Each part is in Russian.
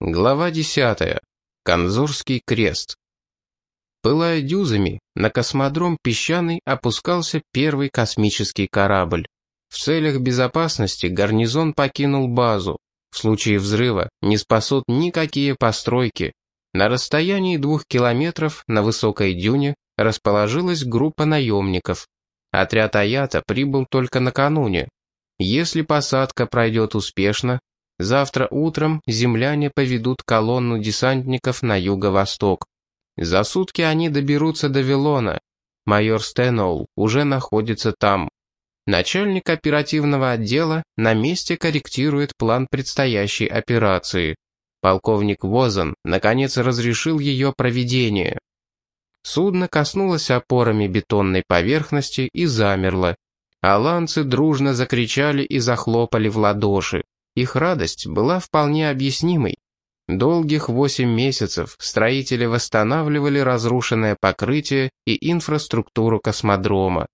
Глава 10. Конзорский крест. Пылая дюзами, на космодром «Песчаный» опускался первый космический корабль. В целях безопасности гарнизон покинул базу. В случае взрыва не спасут никакие постройки. На расстоянии двух километров на высокой дюне расположилась группа наемников. Отряд Аята прибыл только накануне. Если посадка пройдет успешно, Завтра утром земляне поведут колонну десантников на юго-восток. За сутки они доберутся до Вилона. Майор Стеноул уже находится там. Начальник оперативного отдела на месте корректирует план предстоящей операции. Полковник Возан, наконец, разрешил ее проведение. Судно коснулось опорами бетонной поверхности и замерло. Аланцы дружно закричали и захлопали в ладоши. Их радость была вполне объяснимой. Долгих восемь месяцев строители восстанавливали разрушенное покрытие и инфраструктуру космодрома.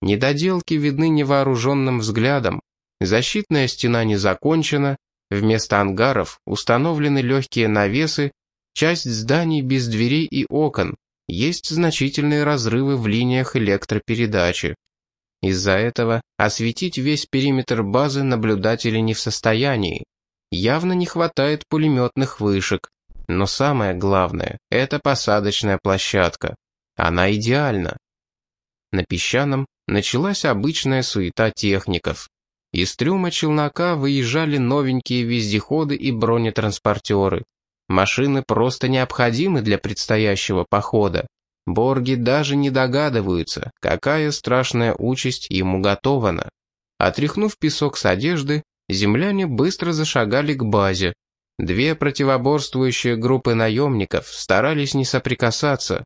Недоделки видны невооруженным взглядом. Защитная стена не закончена, вместо ангаров установлены легкие навесы, часть зданий без дверей и окон, есть значительные разрывы в линиях электропередачи. Из-за этого осветить весь периметр базы наблюдатели не в состоянии. Явно не хватает пулеметных вышек. Но самое главное — это посадочная площадка. Она идеальна. На песчаном началась обычная суета техников. Из трюма челнока выезжали новенькие вездеходы и бронетранспортеры. Машины просто необходимы для предстоящего похода. Борги даже не догадываются, какая страшная участь ему готована. Отряхнув песок с одежды, земляне быстро зашагали к базе. Две противоборствующие группы наемников старались не соприкасаться.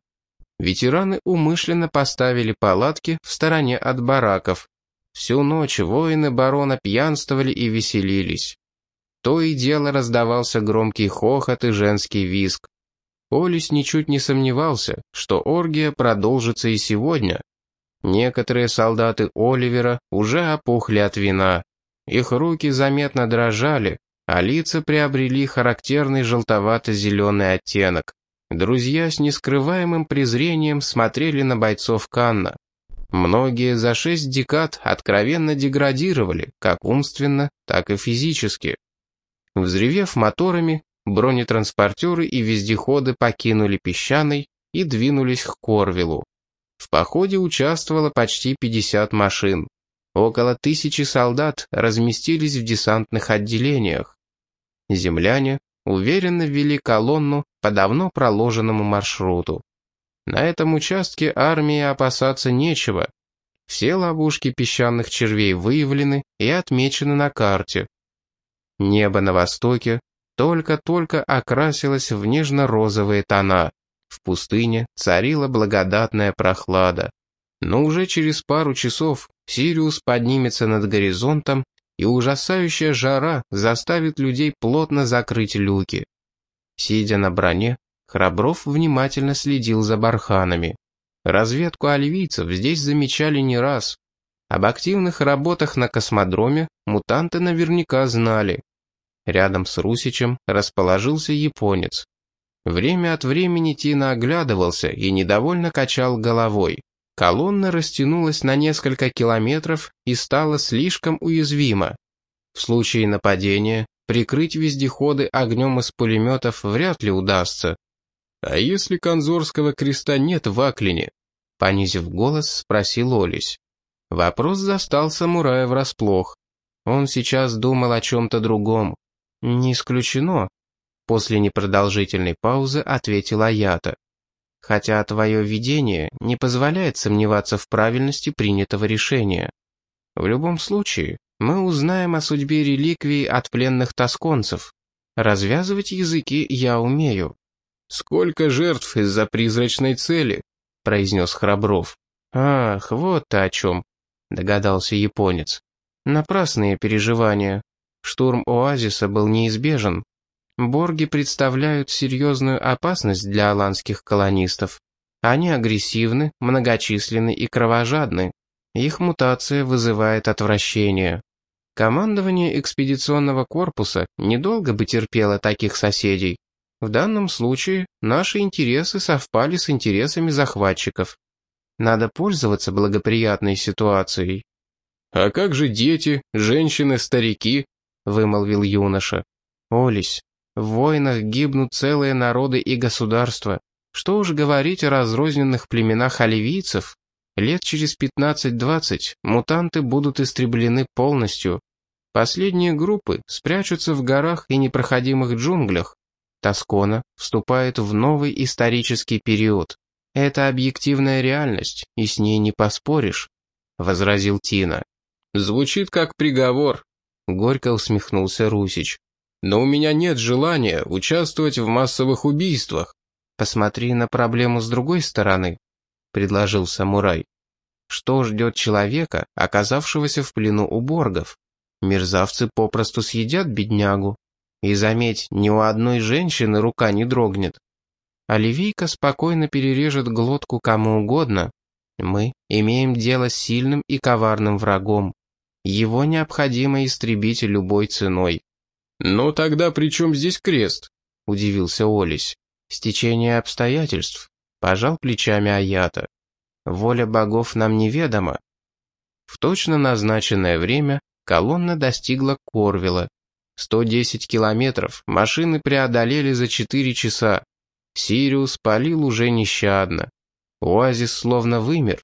Ветераны умышленно поставили палатки в стороне от бараков. Всю ночь воины барона пьянствовали и веселились. То и дело раздавался громкий хохот и женский визг. Олис ничуть не сомневался, что оргия продолжится и сегодня. Некоторые солдаты Оливера уже опухли от вина. Их руки заметно дрожали, а лица приобрели характерный желтовато-зеленый оттенок. Друзья с нескрываемым презрением смотрели на бойцов Канна. Многие за шесть декад откровенно деградировали, как умственно, так и физически. Взревев моторами, бронетранспортеры и вездеходы покинули Песчаный и двинулись к Корвилу. В походе участвовало почти 50 машин. Около тысячи солдат разместились в десантных отделениях. Земляне уверенно вели колонну по давно проложенному маршруту. На этом участке армии опасаться нечего. Все ловушки песчаных червей выявлены и отмечены на карте. Небо на востоке только-только окрасилась в нежно-розовые тона. В пустыне царила благодатная прохлада. Но уже через пару часов Сириус поднимется над горизонтом, и ужасающая жара заставит людей плотно закрыть люки. Сидя на броне, Храбров внимательно следил за барханами. Разведку оливийцев здесь замечали не раз. Об активных работах на космодроме мутанты наверняка знали. Рядом с Русичем расположился японец. Время от времени Тина оглядывался и недовольно качал головой. Колонна растянулась на несколько километров и стала слишком уязвима. В случае нападения прикрыть вездеходы огнем из пулеметов вряд ли удастся. «А если Конзорского креста нет в Аклине?» Понизив голос, спросил Олесь. Вопрос застал самурая врасплох. Он сейчас думал о чем-то другом. «Не исключено», — после непродолжительной паузы ответила Аята. «Хотя твое видение не позволяет сомневаться в правильности принятого решения. В любом случае, мы узнаем о судьбе реликвии от пленных тосконцев. Развязывать языки я умею». «Сколько жертв из-за призрачной цели?» — произнес Храбров. «Ах, вот ты о чем», — догадался японец. «Напрасные переживания. Штурм оазиса был неизбежен. Борги представляют серьезную опасность для аланских колонистов. Они агрессивны, многочисленны и кровожадны. Их мутация вызывает отвращение. Командование экспедиционного корпуса недолго бы терпело таких соседей. В данном случае наши интересы совпали с интересами захватчиков. Надо пользоваться благоприятной ситуацией. «А как же дети, женщины, старики?» — вымолвил юноша. «Олесь, в войнах гибнут целые народы и государства. Что уж говорить о разрозненных племенах оливийцев. Лет через 15-20 мутанты будут истреблены полностью. Последние группы спрячутся в горах и непроходимых джунглях. Тоскона вступает в новый исторический период. Это объективная реальность, и с ней не поспоришь», — возразил Тина. «Звучит как приговор», — горько усмехнулся Русич. «Но у меня нет желания участвовать в массовых убийствах». «Посмотри на проблему с другой стороны», — предложил самурай. «Что ждет человека, оказавшегося в плену у боргов? Мерзавцы попросту съедят беднягу. И заметь, ни у одной женщины рука не дрогнет. Оливийка спокойно перережет глотку кому угодно. Мы имеем дело с сильным и коварным врагом. Его необходимо истребить любой ценой. «Но тогда при чем здесь крест?» — удивился Олесь. «Стечение обстоятельств», — пожал плечами Аята. «Воля богов нам неведома». В точно назначенное время колонна достигла Корвила. 110 километров машины преодолели за 4 часа. Сириус палил уже нещадно. Оазис словно вымер.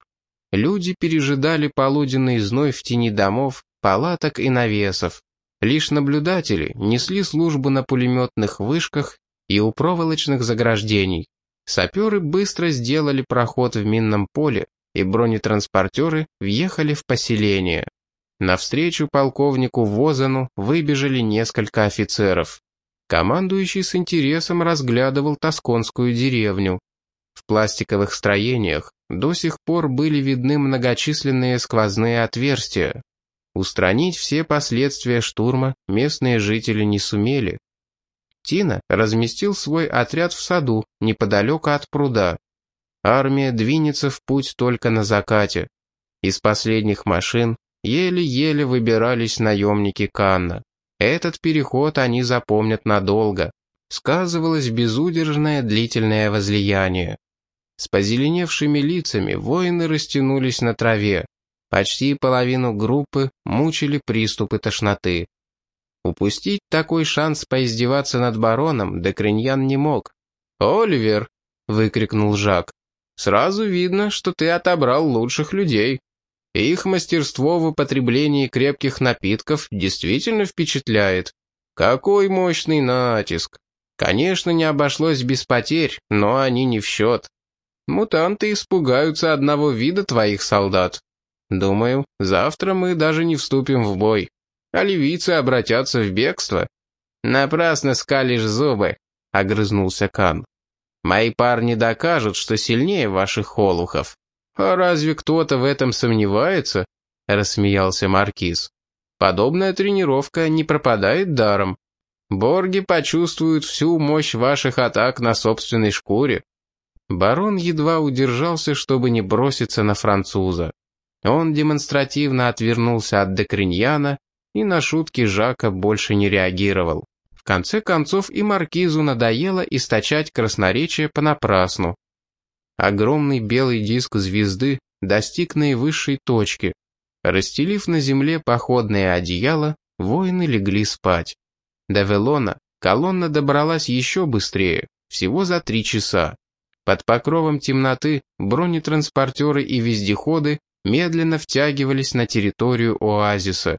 Люди пережидали полуденный зной в тени домов, палаток и навесов. Лишь наблюдатели несли службу на пулеметных вышках и у проволочных заграждений. Саперы быстро сделали проход в минном поле, и бронетранспортеры въехали в поселение. Навстречу полковнику Возану выбежали несколько офицеров. Командующий с интересом разглядывал Тосконскую деревню. В пластиковых строениях до сих пор были видны многочисленные сквозные отверстия. Устранить все последствия штурма местные жители не сумели. Тина разместил свой отряд в саду, неподалеку от пруда. Армия двинется в путь только на закате. Из последних машин еле-еле выбирались наемники Канна. Этот переход они запомнят надолго. Сказывалось безудержное длительное возлияние. С позеленевшими лицами воины растянулись на траве. Почти половину группы мучили приступы тошноты. Упустить такой шанс поиздеваться над бароном Декриньян не мог. «Оливер!» — выкрикнул Жак. «Сразу видно, что ты отобрал лучших людей». Их мастерство в употреблении крепких напитков действительно впечатляет. Какой мощный натиск! Конечно, не обошлось без потерь, но они не в счет. Мутанты испугаются одного вида твоих солдат. Думаю, завтра мы даже не вступим в бой. А ливийцы обратятся в бегство. Напрасно скалишь зубы, — огрызнулся Кан. Мои парни докажут, что сильнее ваших холухов. «А разве кто-то в этом сомневается?» — рассмеялся Маркиз. «Подобная тренировка не пропадает даром. Борги почувствуют всю мощь ваших атак на собственной шкуре». Барон едва удержался, чтобы не броситься на француза. Он демонстративно отвернулся от Декриньяна и на шутки Жака больше не реагировал. В конце концов и Маркизу надоело источать красноречие понапрасну. Огромный белый диск звезды достиг наивысшей точки. Расстелив на земле походное одеяло, воины легли спать. До Велона колонна добралась еще быстрее, всего за три часа. Под покровом темноты бронетранспортеры и вездеходы медленно втягивались на территорию оазиса.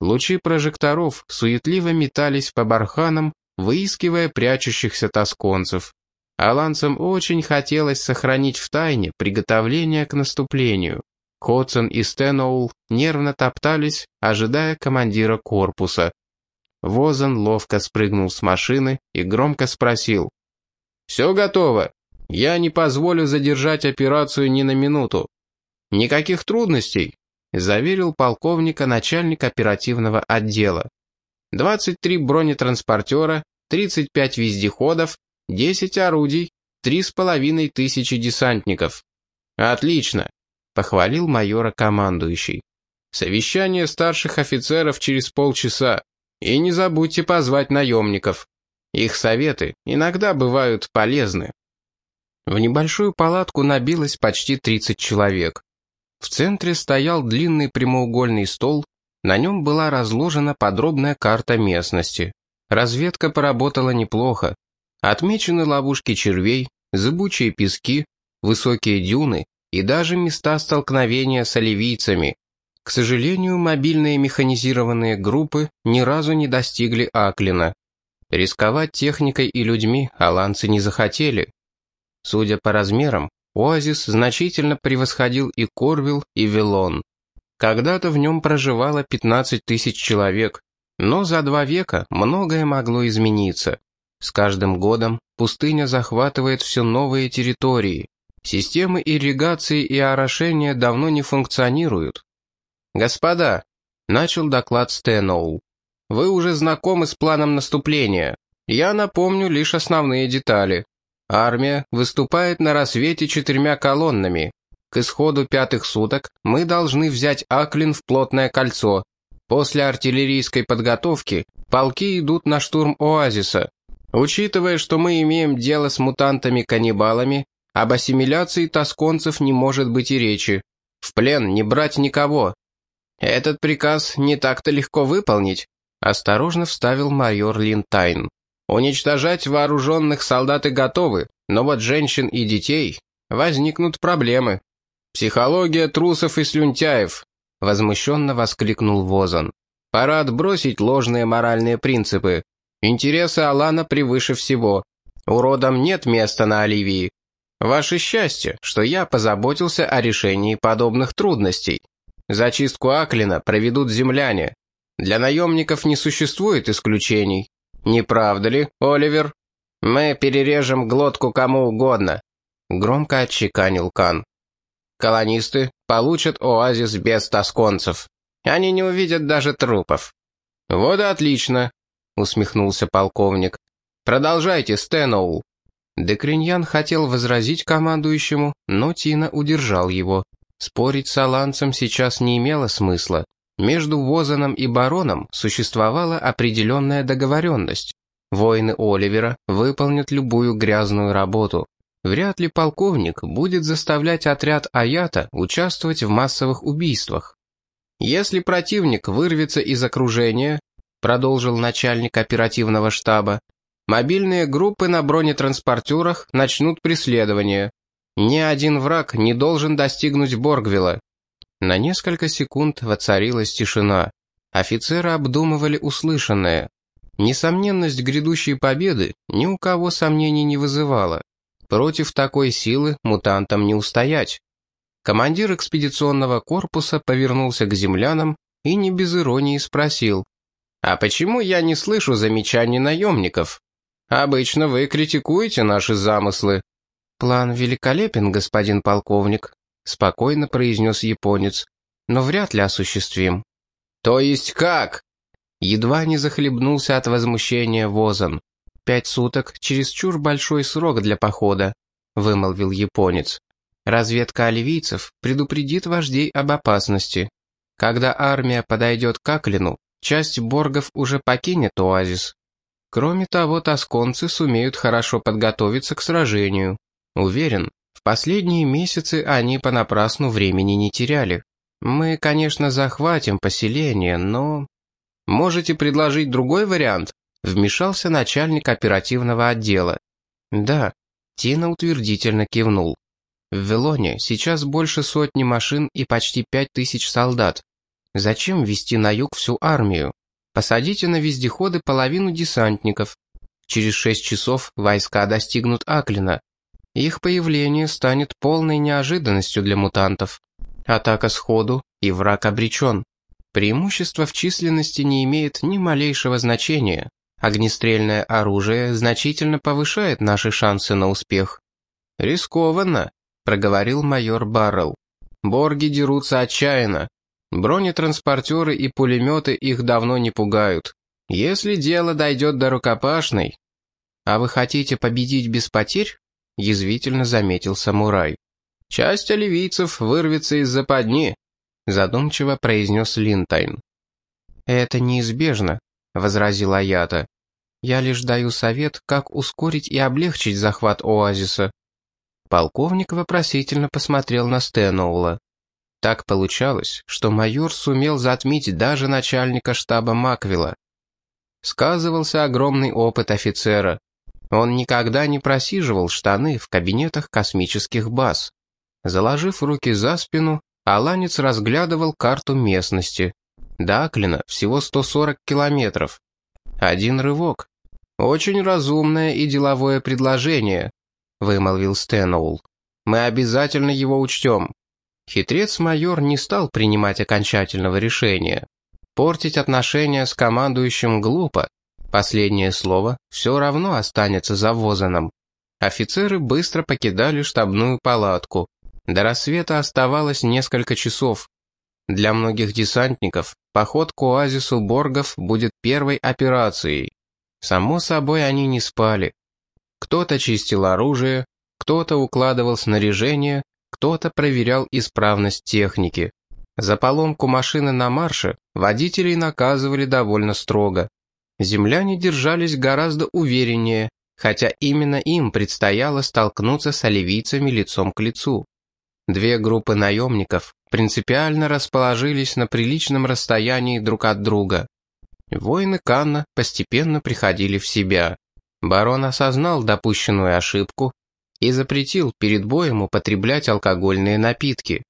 Лучи прожекторов суетливо метались по барханам, выискивая прячущихся тосконцев. Аланцам очень хотелось сохранить в тайне приготовление к наступлению. Ходсон и Стеноул нервно топтались, ожидая командира корпуса. Возан ловко спрыгнул с машины и громко спросил. «Все готово. Я не позволю задержать операцию ни на минуту. Никаких трудностей», — заверил полковника начальник оперативного отдела. «23 бронетранспортера, 35 вездеходов, Десять орудий, три с половиной тысячи десантников. Отлично, похвалил майора командующий. Совещание старших офицеров через полчаса. И не забудьте позвать наемников. Их советы иногда бывают полезны. В небольшую палатку набилось почти 30 человек. В центре стоял длинный прямоугольный стол, на нем была разложена подробная карта местности. Разведка поработала неплохо. Отмечены ловушки червей, зыбучие пески, высокие дюны и даже места столкновения с оливийцами. К сожалению, мобильные механизированные группы ни разу не достигли Аклина. Рисковать техникой и людьми аланцы не захотели. Судя по размерам, оазис значительно превосходил и Корвилл, и Вилон. Когда-то в нем проживало 15 тысяч человек, но за два века многое могло измениться. С каждым годом пустыня захватывает все новые территории. Системы ирригации и орошения давно не функционируют. «Господа», — начал доклад Стэноу, — «вы уже знакомы с планом наступления. Я напомню лишь основные детали. Армия выступает на рассвете четырьмя колоннами. К исходу пятых суток мы должны взять Аклин в плотное кольцо. После артиллерийской подготовки полки идут на штурм оазиса. Учитывая, что мы имеем дело с мутантами-каннибалами, об ассимиляции тосконцев не может быть и речи. В плен не брать никого. Этот приказ не так-то легко выполнить, осторожно вставил майор Линтайн. Уничтожать вооруженных солдаты готовы, но вот женщин и детей возникнут проблемы. Психология трусов и слюнтяев, возмущенно воскликнул Возан. Пора отбросить ложные моральные принципы. Интересы Алана превыше всего. Уродам нет места на Оливии. Ваше счастье, что я позаботился о решении подобных трудностей. Зачистку Аклина проведут земляне. Для наемников не существует исключений. Не правда ли, Оливер? Мы перережем глотку кому угодно. Громко отчеканил Кан. Колонисты получат оазис без тосконцев. Они не увидят даже трупов. Вот и отлично, усмехнулся полковник. Продолжайте, Стэноул. Декриньян хотел возразить командующему, но Тина удержал его. Спорить с Аланцем сейчас не имело смысла. Между Возаном и бароном существовала определенная договоренность. Воины Оливера выполнят любую грязную работу. Вряд ли полковник будет заставлять отряд Аята участвовать в массовых убийствах. Если противник вырвется из окружения, продолжил начальник оперативного штаба, мобильные группы на бронетранспортерах начнут преследование. Ни один враг не должен достигнуть Боргвилла. На несколько секунд воцарилась тишина. Офицеры обдумывали услышанное. Несомненность грядущей победы ни у кого сомнений не вызывала. Против такой силы мутантам не устоять. Командир экспедиционного корпуса повернулся к землянам и не без иронии спросил. «А почему я не слышу замечаний наемников? Обычно вы критикуете наши замыслы». «План великолепен, господин полковник», — спокойно произнес японец, «но вряд ли осуществим». «То есть как?» Едва не захлебнулся от возмущения Возан. «Пять суток — чересчур большой срок для похода», — вымолвил японец. «Разведка оливийцев предупредит вождей об опасности. Когда армия подойдет к Аклину, часть боргов уже покинет оазис. Кроме того, тосконцы сумеют хорошо подготовиться к сражению. Уверен, последние месяцы они понапрасну времени не теряли. Мы, конечно, захватим поселение, но... Можете предложить другой вариант? Вмешался начальник оперативного отдела. Да, Тина утвердительно кивнул. В Велоне сейчас больше сотни машин и почти пять тысяч солдат. Зачем вести на юг всю армию? Посадите на вездеходы половину десантников. Через шесть часов войска достигнут Аклина. Их появление станет полной неожиданностью для мутантов. Атака сходу, и враг обречен. Преимущество в численности не имеет ни малейшего значения. Огнестрельное оружие значительно повышает наши шансы на успех. «Рискованно», — проговорил майор Баррелл. «Борги дерутся отчаянно. Бронетранспортеры и пулеметы их давно не пугают. Если дело дойдет до рукопашной...» «А вы хотите победить без потерь?» — язвительно заметил самурай. «Часть оливийцев вырвется из западни. задумчиво произнес Линтайн. «Это неизбежно», — возразила Аята. «Я лишь даю совет, как ускорить и облегчить захват оазиса». Полковник вопросительно посмотрел на Стэноула. Так получалось, что майор сумел затмить даже начальника штаба Маквилла. Сказывался огромный опыт офицера. Он никогда не просиживал штаны в кабинетах космических баз. Заложив руки за спину, Аланец разглядывал карту местности. До Аклина всего 140 километров. Один рывок. Очень разумное и деловое предложение, вымолвил Стэноул. Мы обязательно его учтем. Хитрец-майор не стал принимать окончательного решения. Портить отношения с командующим глупо. Последнее слово все равно останется за Возаном. Офицеры быстро покидали штабную палатку. До рассвета оставалось несколько часов. Для многих десантников поход к оазису Боргов будет первой операцией. Само собой, они не спали. Кто-то чистил оружие, кто-то укладывал снаряжение, кто-то проверял исправность техники. За поломку машины на марше водителей наказывали довольно строго. Земляне держались гораздо увереннее, хотя именно им предстояло столкнуться с оливийцами лицом к лицу. Две группы наемников принципиально расположились на приличном расстоянии друг от друга. Воины Канна постепенно приходили в себя. Барон осознал допущенную ошибку и запретил перед боем употреблять алкогольные напитки.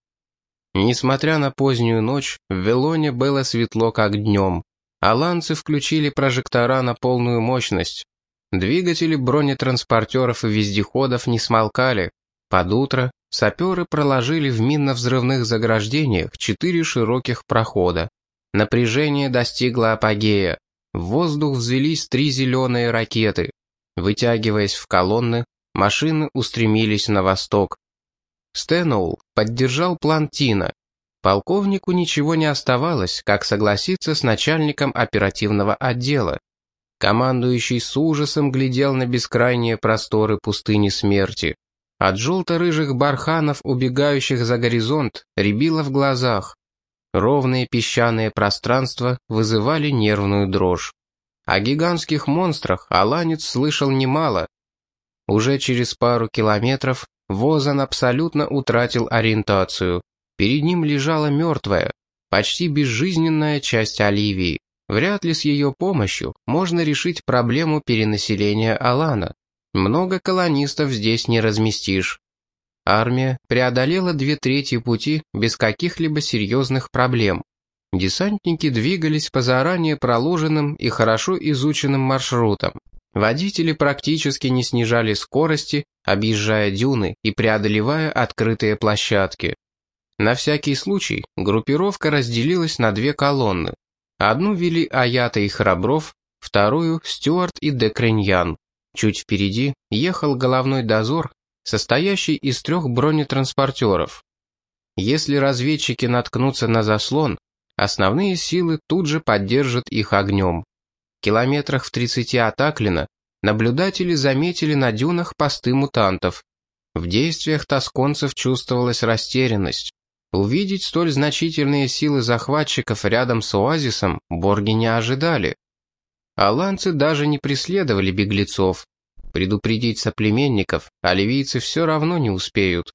Несмотря на позднюю ночь, в Велоне было светло как днем. Аланцы включили прожектора на полную мощность. Двигатели бронетранспортеров и вездеходов не смолкали. Под утро Саперы проложили в минно-взрывных заграждениях четыре широких прохода. Напряжение достигло апогея. В воздух взвелись три зеленые ракеты. Вытягиваясь в колонны, машины устремились на восток. Стэноул поддержал план Тина. Полковнику ничего не оставалось, как согласиться с начальником оперативного отдела. Командующий с ужасом глядел на бескрайние просторы пустыни смерти. От желто-рыжих барханов, убегающих за горизонт, рябило в глазах. Ровные песчаные пространства вызывали нервную дрожь. О гигантских монстрах Аланец слышал немало. Уже через пару километров Возан абсолютно утратил ориентацию. Перед ним лежала мертвая, почти безжизненная часть Оливии. Вряд ли с ее помощью можно решить проблему перенаселения Алана. Много колонистов здесь не разместишь. Армия преодолела две трети пути без каких-либо серьезных проблем. Десантники двигались по заранее проложенным и хорошо изученным маршрутам. Водители практически не снижали скорости, объезжая дюны и преодолевая открытые площадки. На всякий случай группировка разделилась на две колонны. Одну вели Аята и Храбров, вторую – Стюарт и Декреньян. Чуть впереди ехал головной дозор, состоящий из трех бронетранспортеров. Если разведчики наткнутся на заслон, основные силы тут же поддержат их огнем. В километрах в 30 от Аклина наблюдатели заметили на дюнах посты мутантов. В действиях тосконцев чувствовалась растерянность. Увидеть столь значительные силы захватчиков рядом с оазисом борги не ожидали. Аланцы даже не преследовали беглецов. Предупредить соплеменников оливийцы все равно не успеют.